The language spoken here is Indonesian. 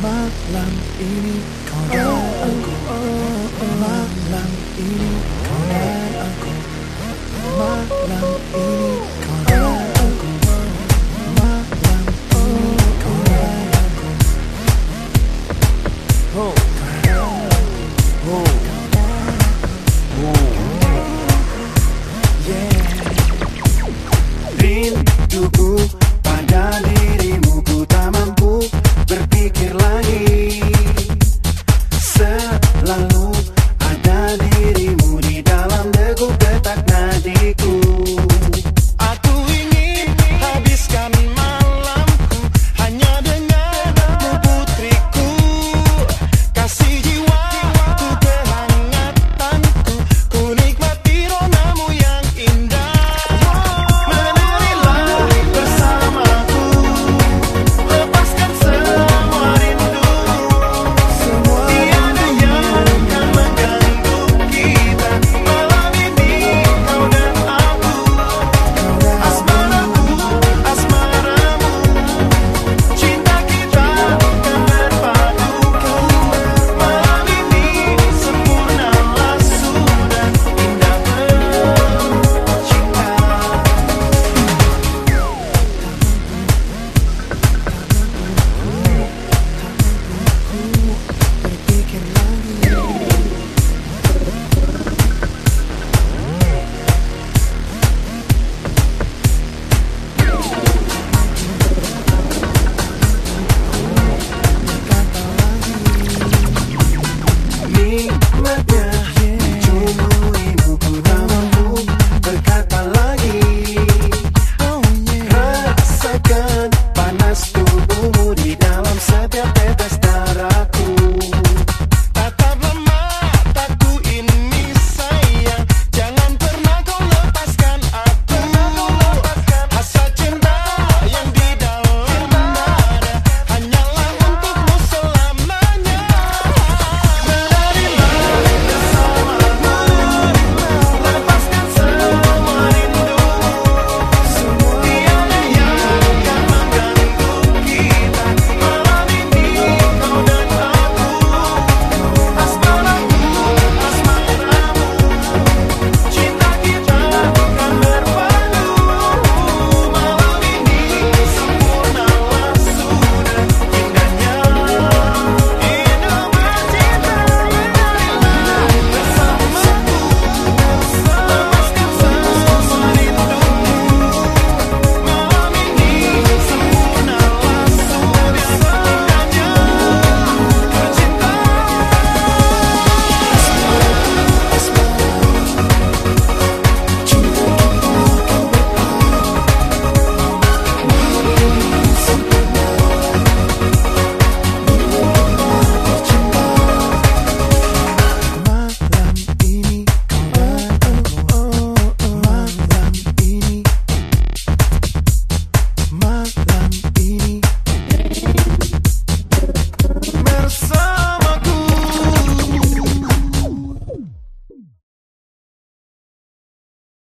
Malam ini kau dan aku Malam ini